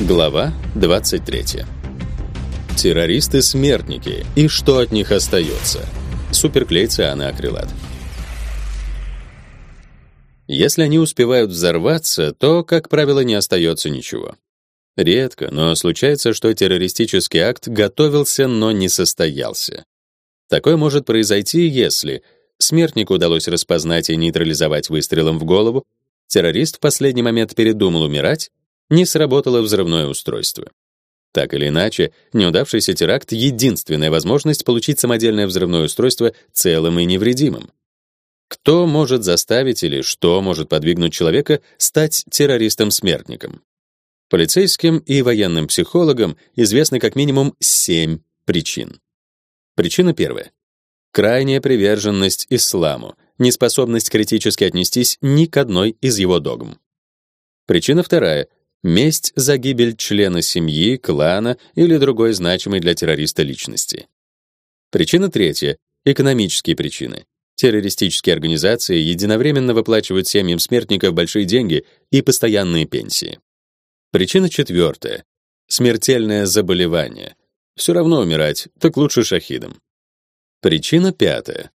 Глава 23. Террористы-смертники и что от них остается. Суперклей цианоакрилат. Если они успевают взорваться, то, как правило, не остается ничего. Редко, но случается, что террористический акт готовился, но не состоялся. Такое может произойти, если смертнику удалось распознать и нейтрализовать выстрелом в голову, террорист в последний момент передумал умирать, не сработало взрывное устройство. Так или иначе, неудавшийся теракт — единственная возможность получить самодельное взрывное устройство целым и невредимым. Кто может заставить или что может подвигнуть человека стать террористом-смертником? Полицейским и военным психологам известны как минимум семь причин. Причина первая. Крайняя приверженность исламу, неспособность критически отнестись ни к одной из его догм. Причина вторая месть за гибель члена семьи, клана или другой значимой для террориста личности. Причина третья экономические причины. Террористические организации единовременно выплачивают семьям смертников большие деньги и постоянные пенсии. Причина четвертая смертельное заболевание. Все равно умирать, так лучше шахидом. Причина пятая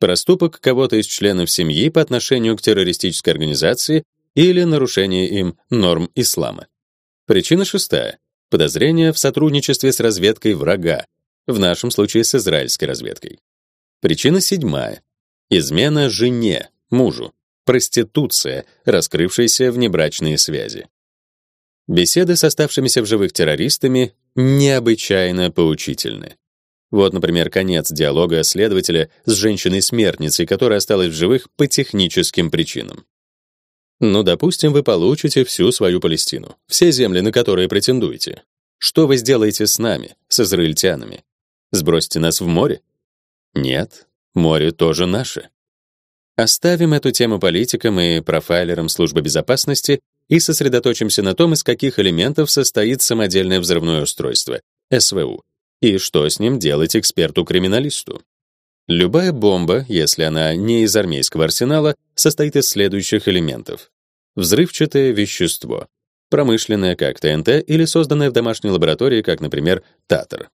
проступок кого-то из членов семьи по отношению к террористической организации или нарушение им норм ислама. Причина шестая подозрение в сотрудничестве с разведкой врага, в нашем случае с израильской разведкой. Причина седьмая измена жене, мужу, проституция, раскрывшаяся внебрачные связи. Беседы с оставшимися в живых террористами необычайно поучительны. Вот, например, конец диалога следователя с женщиной-смертницей, которая осталась в живых по техническим причинам. Ну, допустим, вы получите всю свою Палестину, все земли, на которые претендуете. Что вы сделаете с нами, с израильтянами? Сбросите нас в море? Нет, море тоже наше. Оставим эту тему политикам и профайлерам службы безопасности и сосредоточимся на том, из каких элементов состоит самодельное взрывное устройство СВУ и что с ним делать эксперту-криминалисту. Любая бомба, если она не из армейского арсенала, состоит из следующих элементов: взрывчатое вещество, промышленное как ТНТ или созданное в домашней лаборатории, как, например, татер.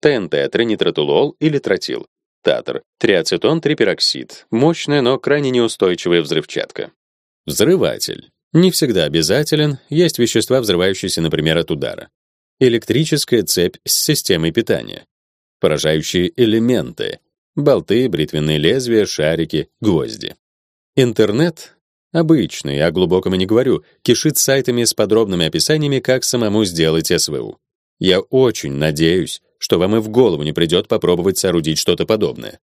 ТНТ тринитротулол или тротил. Татер триацетон трипероксид, мощная, но крайне неустойчивая взрывчатка. Взрыватель не всегда обязателен, есть вещества, взрывающиеся, например, от удара. Электрическая цепь с системой питания. Поражающие элементы, болты, бритвенные лезвия, шарики, гвозди. Интернет обычный, о глубоком не говорю, кишит сайтами с подробными описаниями, как самому сделать СВУ. Я очень надеюсь, что вам и в голову не придет попробовать соорудить что-то подобное.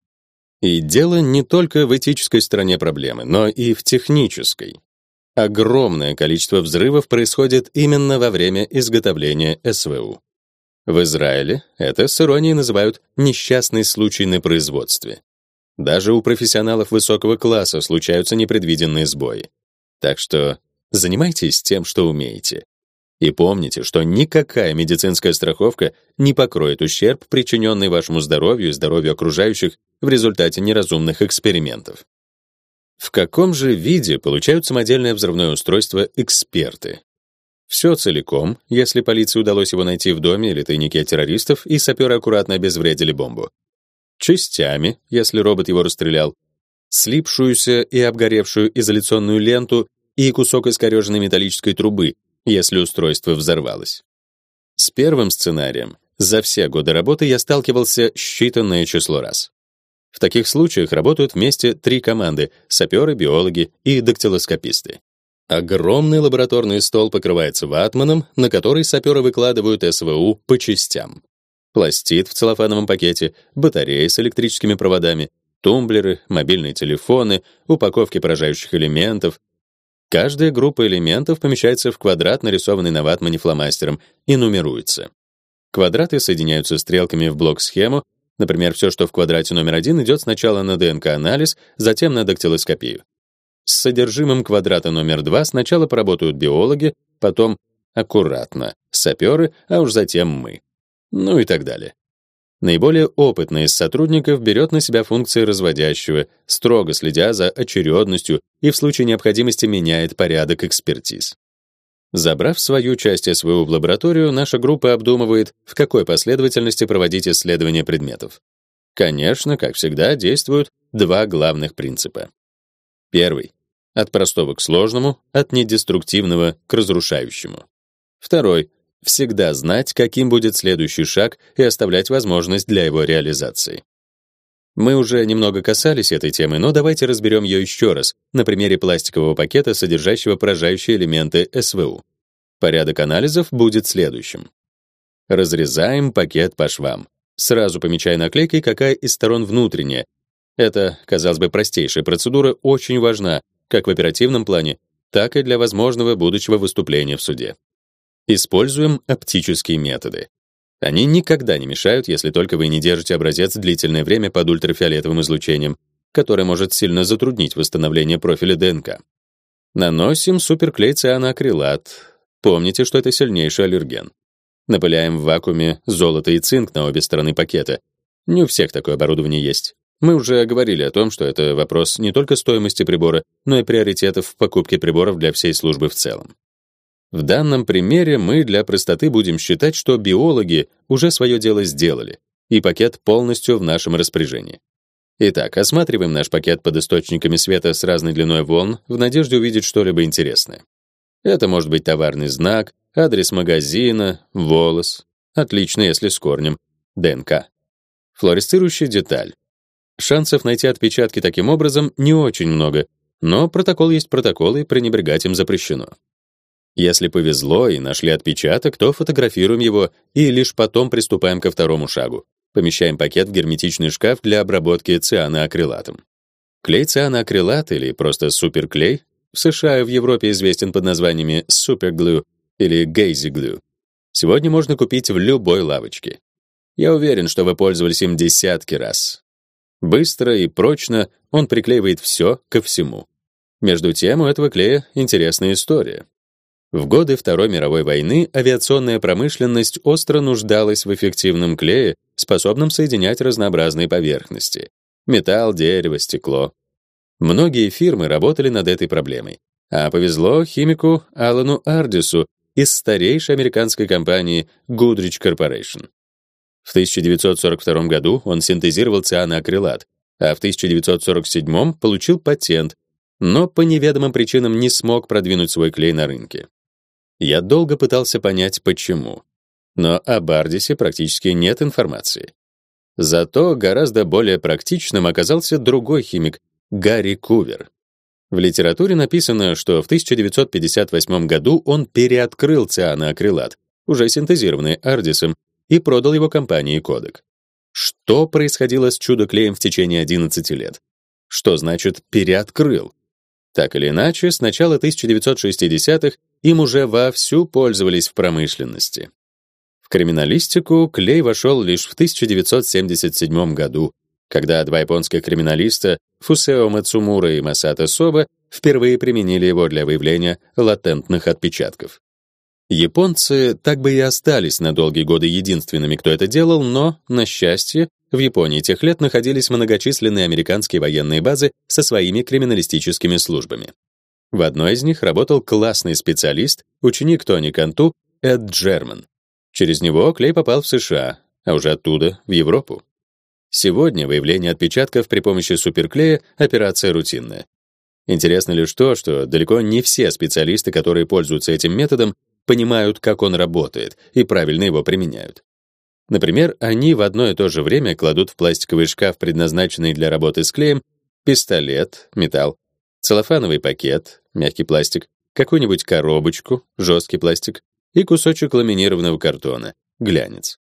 И дело не только в этической стороне проблемы, но и в технической. Огромное количество взрывов происходит именно во время изготовления СВУ. В Израиле это с иронией называют несчастный случай на производстве. Даже у профессионалов высокого класса случаются непредвиденные сбои. Так что занимайтесь тем, что умеете. И помните, что никакая медицинская страховка не покроет ущерб, причиненный вашему здоровью и здоровью окружающих в результате неразумных экспериментов. В каком же виде получают самодельное взрывное устройство эксперты? Все целиком, если полиции удалось его найти в доме или тайнике террористов, и саперы аккуратно обезвредили бомбу. Частями, если робот его расстрелял. Слипшуюся и обгоревшую изоляционную ленту и кусок искореженной металлической трубы, если устройство взорвалось. С первым сценарием за все годы работы я сталкивался считанное число раз. В таких случаях работают вместе три команды: саперы, биологи и дактилоскописты. Огромный лабораторный стол покрывается ватманом, на который саперы выкладывают СВУ по частям. Пластид в целлофановом пакете, батареи с электрическими проводами, тумблеры, мобильные телефоны, упаковки поражающих элементов. Каждая группа элементов помещается в квадрат, нарисованный на ватмане фломастером, и нумеруется. Квадраты соединяются стрелками в блок-схему, например, все, что в квадрате номер один, идет сначала на ДНК-анализ, затем на дактилоскопию. С содержимым квадрата номер 2 сначала поработают биологи, потом аккуратно саперы, а уж затем мы. Ну и так далее. Наиболее опытный из сотрудников берет на себя функции разводящего, строго следя за очередностью и в случае необходимости меняет порядок экспертиз. Забрав свою часть СВУ в лабораторию, наша группа обдумывает, в какой последовательности проводить исследования предметов. Конечно, как всегда, действуют два главных принципа. Первый от простого к сложному, от недеструктивного к разрушающему. Второй всегда знать, каким будет следующий шаг и оставлять возможность для его реализации. Мы уже немного касались этой темы, но давайте разберем ее еще раз на примере пластикового пакета, содержащего поражающие элементы СВУ. Порядок анализов будет следующим. Разрезаем пакет по швам. Сразу помечая наклейкой, какая из сторон внутренняя. Это, казалось бы, простейшая процедура очень важна как в оперативном плане, так и для возможного будущего выступления в суде. Используем оптические методы. Они никогда не мешают, если только вы не держите образец длительное время под ультрафиолетовым излучением, которое может сильно затруднить восстановление профиля ДНК. Наносим суперклей цианоакрилат. Помните, что это сильнейший аллерген. Напыляем в вакууме золото и цинк на обе стороны пакета. Не у всех такое оборудование есть. Мы уже говорили о том, что это вопрос не только стоимости прибора, но и приоритетов в покупке приборов для всей службы в целом. В данном примере мы для простоты будем считать, что биологи уже свое дело сделали, и пакет полностью в нашем распоряжении. Итак, осматриваем наш пакет под источниками света с разной длиной волн в надежде увидеть что-либо интересное. Это может быть товарный знак, адрес магазина, волос. Отлично, если с корнем. ДНК. Флуоресцирующая деталь. Шансов найти отпечатки таким образом не очень много, но протокол есть протокол, и пренебрегать им запрещено. Если повезло и нашли отпечаток, то фотографируем его и лишь потом приступаем ко второму шагу. Помещаем пакет в герметичный шкаф для обработки цианоакрилатом. Клей цианоакрилат или просто суперклей в США и в Европе известен под названиями суперглю или гейзи-глю. Сегодня можно купить в любой лавочке. Я уверен, что вы пользовались им десятки раз. Быстро и прочно он приклеивает все ко всему. Между тем, у этого клея интересная история. В годы Второй мировой войны авиационная промышленность остро нуждалась в эффективном клее, способном соединять разнообразные поверхности: металл, дерево, стекло. Многие фирмы работали над этой проблемой, а повезло химику Алану Ардису из старейшей американской компании Goodrich Corporation. В 1942 году он синтезировал цианоакрилат, а в 1947 получил патент, но по неведомым причинам не смог продвинуть свой клей на рынке. Я долго пытался понять, почему. Но о Бардисе практически нет информации. Зато гораздо более практичным оказался другой химик, Гарри Кувер. В литературе написано, что в 1958 году он переоткрыл цианоакрилат, уже синтезированный Ардисом, и продал его компании Kodak. Что происходило с чудо-клеем в течение 11 лет? Что значит переоткрыл? Так или иначе, с начала 1960-х им уже вовсю пользовались в промышленности. В криминалистику клей вошел лишь в 1977 году, когда два японских криминалиста Фусео Мацумура и Масато Соба впервые применили его для выявления латентных отпечатков. Японцы так бы и остались на долгие годы единственными, кто это делал, но, на счастье, в Японии тех лет находились многочисленные американские военные базы со своими криминалистическими службами. В одной из них работал классный специалист, ученик Тони Канту, Эд Джерман. Через него клей попал в США, а уже оттуда в Европу. Сегодня выявление отпечатков при помощи суперклея операция рутинная. Интересно лишь то, что далеко не все специалисты, которые пользуются этим методом, понимают, как он работает, и правильно его применяют. Например, они в одно и то же время кладут в пластиковый шкаф, предназначенный для работы с клеем, пистолет, металл, целлофановый пакет, мягкий пластик, какую-нибудь коробочку, жесткий пластик и кусочек ламинированного картона, глянец.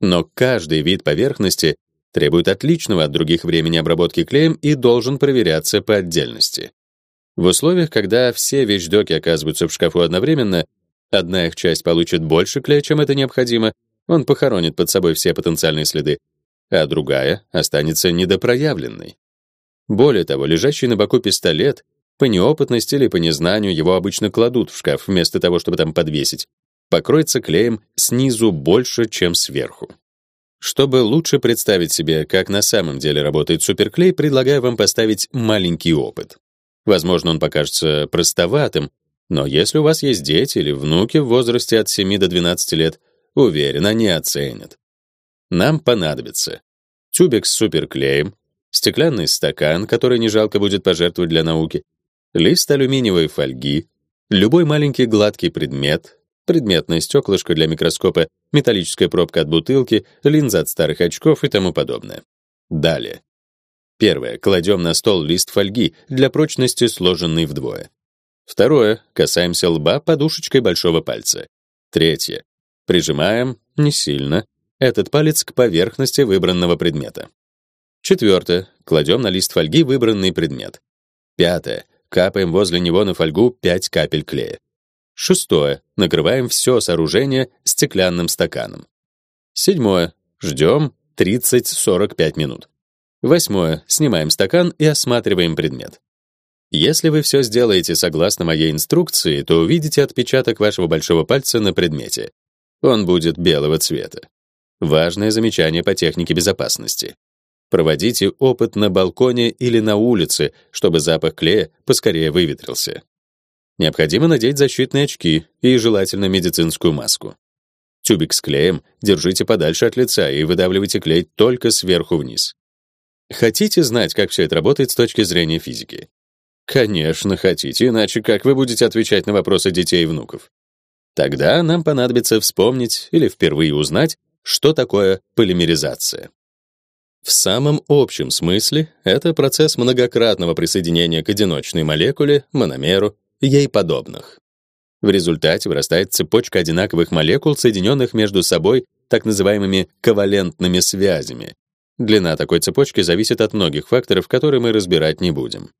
Но каждый вид поверхности требует отличного от других времени обработки клеем и должен проверяться по отдельности. В условиях, когда все вещдоки оказываются в шкафу одновременно, Одна их часть получит больше клея, чем это необходимо, он похоронит под собой все потенциальные следы, а другая останется недопроявленной. Более того, лежащий на боку пистолет, по неопытности или по незнанию его обычно кладут в шкаф вместо того, чтобы там подвесить, покроется клеем снизу больше, чем сверху. Чтобы лучше представить себе, как на самом деле работает суперклей, предлагаю вам поставить маленький опыт. Возможно, он покажется простоватым, Но если у вас есть дети или внуки в возрасте от 7 до 12 лет, уверен, они оценят. Нам понадобится тюбик с суперклеем, стеклянный стакан, который не жалко будет пожертвовать для науки, лист алюминиевой фольги, любой маленький гладкий предмет, предметное стеклышко для микроскопа, металлическая пробка от бутылки, линза от старых очков и тому подобное. Далее. Первое. Кладем на стол лист фольги, для прочности сложенный вдвое. Второе. Касаемся лба подушечкой большого пальца. Третье. Прижимаем, не сильно, этот палец к поверхности выбранного предмета. Четвертое. Кладем на лист фольги выбранный предмет. Пятое. Капаем возле него на фольгу 5 капель клея. Шестое. Накрываем все сооружение стеклянным стаканом. Седьмое. Ждем 30-45 минут. Восьмое. Снимаем стакан и осматриваем предмет. Если вы все сделаете согласно моей инструкции, то увидите отпечаток вашего большого пальца на предмете. Он будет белого цвета. Важное замечание по технике безопасности. Проводите опыт на балконе или на улице, чтобы запах клея поскорее выветрился. Необходимо надеть защитные очки и желательно медицинскую маску. Тюбик с клеем держите подальше от лица и выдавливайте клей только сверху вниз. Хотите знать, как все это работает с точки зрения физики? Конечно, хотите, иначе как вы будете отвечать на вопросы детей и внуков? Тогда нам понадобится вспомнить или впервые узнать, что такое полимеризация. В самом общем смысле это процесс многократного присоединения к одиночной молекуле, мономеру, ей подобных. В результате вырастает цепочка одинаковых молекул, соединенных между собой так называемыми ковалентными связями, Длина такой цепочки зависит от многих факторов, которые мы разбирать не будем.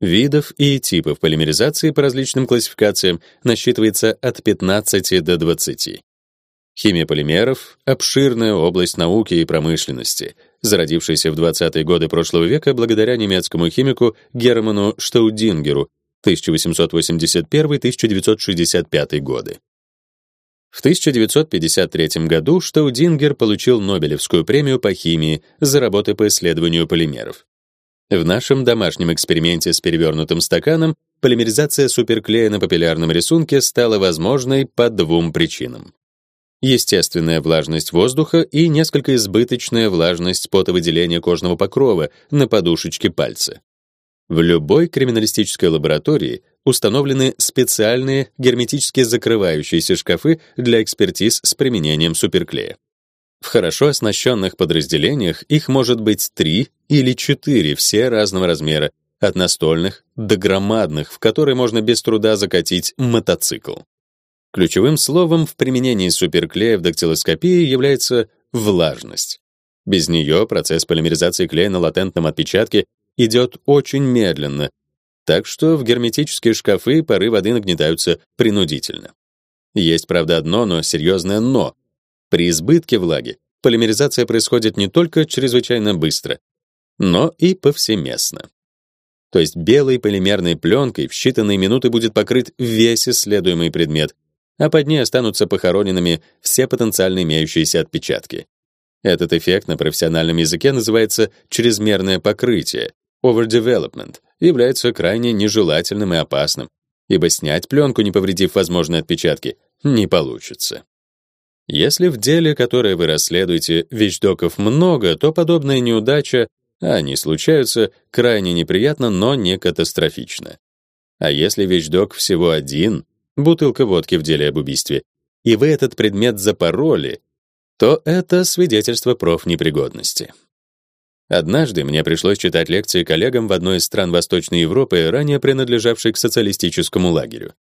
Видов и типов полимеризации по различным классификациям насчитывается от 15 до 20. Химия полимеров — обширная область науки и промышленности, зародившаяся в 20-е годы прошлого века благодаря немецкому химику Герману Штаудингеру 1881-1965 годы. В 1953 году Штаудингер получил Нобелевскую премию по химии за работы по исследованию полимеров. В нашем домашнем эксперименте с перевернутым стаканом полимеризация суперклея на папиллярном рисунке стала возможной по двум причинам. Естественная влажность воздуха и несколько избыточная влажность потовыделения кожного покрова на подушечке пальца. В любой криминалистической лаборатории установлены специальные герметически закрывающиеся шкафы для экспертиз с применением суперклея. В хорошо оснащенных подразделениях их может быть три или четыре, все разного размера, от настольных до громадных, в которые можно без труда закатить мотоцикл. Ключевым словом в применении суперклея в дактилоскопии является влажность. Без нее процесс полимеризации клея на латентном отпечатке идет очень медленно, так что в герметические шкафы пары воды нагнетаются принудительно. Есть, правда, одно, но серьезное «но». При избытке влаги полимеризация происходит не только чрезвычайно быстро, но и повсеместно. То есть белой полимерной пленкой в считанные минуты будет покрыт весь исследуемый предмет, а под ней останутся похороненными все потенциально имеющиеся отпечатки. Этот эффект на профессиональном языке называется чрезмерное покрытие, overdevelopment, является крайне нежелательным и опасным, ибо снять пленку, не повредив возможные отпечатки, не получится. Если в деле, которое вы расследуете, вещдоков много, то подобная неудача, а они случаются, крайне неприятно, но не катастрофично. А если вещдок всего один, бутылка водки в деле об убийстве, и вы этот предмет запороли, то это свидетельство профнепригодности. Однажды мне пришлось читать лекции коллегам в одной из стран Восточной Европы, ранее принадлежавшей к социалистическому лагерю.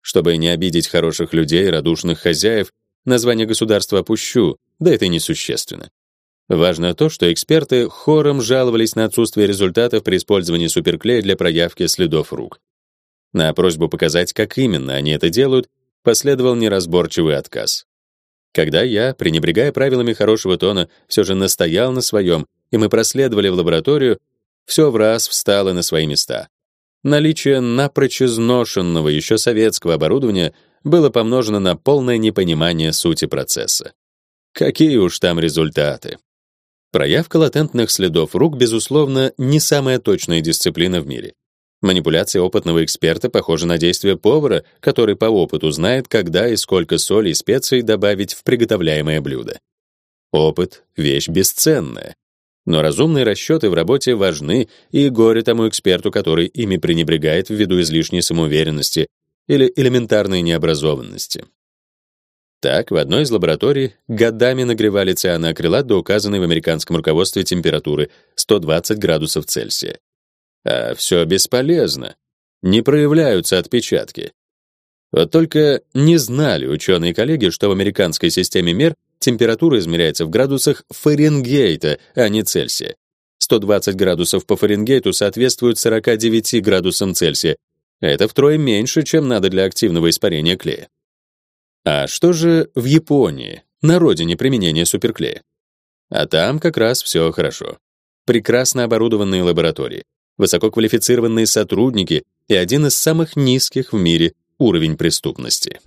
Чтобы не обидеть хороших людей, радушных хозяев, название государства опущу, да это несущественно. Важно то, что эксперты хором жаловались на отсутствие результатов при использовании суперклея для проявки следов рук. На просьбу показать, как именно они это делают, последовал неразборчивый отказ. Когда я, пренебрегая правилами хорошего тона, все же настоял на своем и мы проследовали в лабораторию, все в раз встало на свои места. Наличие напрочь изношенного еще советского оборудования было помножено на полное непонимание сути процесса. Какие уж там результаты. Проявка латентных следов рук, безусловно, не самая точная дисциплина в мире. Манипуляция опытного эксперта похожа на действие повара, который по опыту знает, когда и сколько соли и специй добавить в приготовляемое блюдо. Опыт — вещь бесценная. Но разумные расчеты в работе важны, и горе тому эксперту, который ими пренебрегает ввиду излишней самоуверенности или элементарной необразованности. Так, в одной из лабораторий годами нагревали цианоакрилат до указанной в американском руководстве температуры 120 градусов Цельсия. А все бесполезно. Не проявляются отпечатки. Вот только не знали ученые-коллеги, что в американской системе мер температура измеряется в градусах Фаренгейта, а не Цельсия. 120 градусов по Фаренгейту соответствует 49 градусам Цельсия. Это втрое меньше, чем надо для активного испарения клея. А что же в Японии, на родине применения суперклея? А там как раз все хорошо. Прекрасно оборудованные лаборатории, высококвалифицированные сотрудники и один из самых низких в мире уровень преступности.